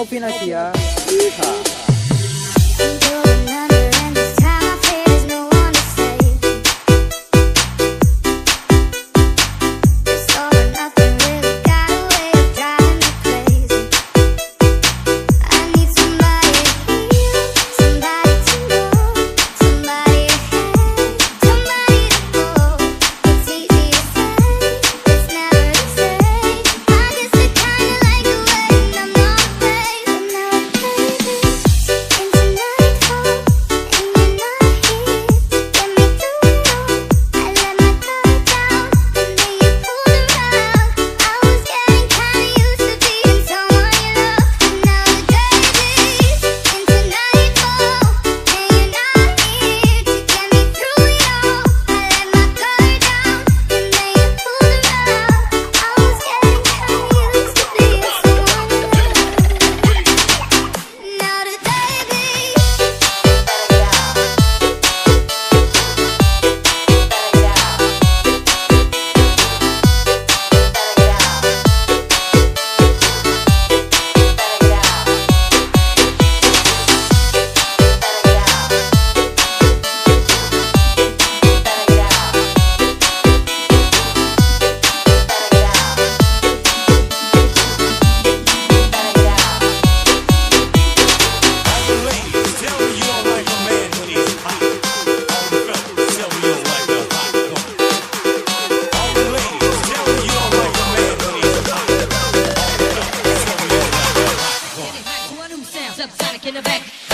Novin Asia. In the back.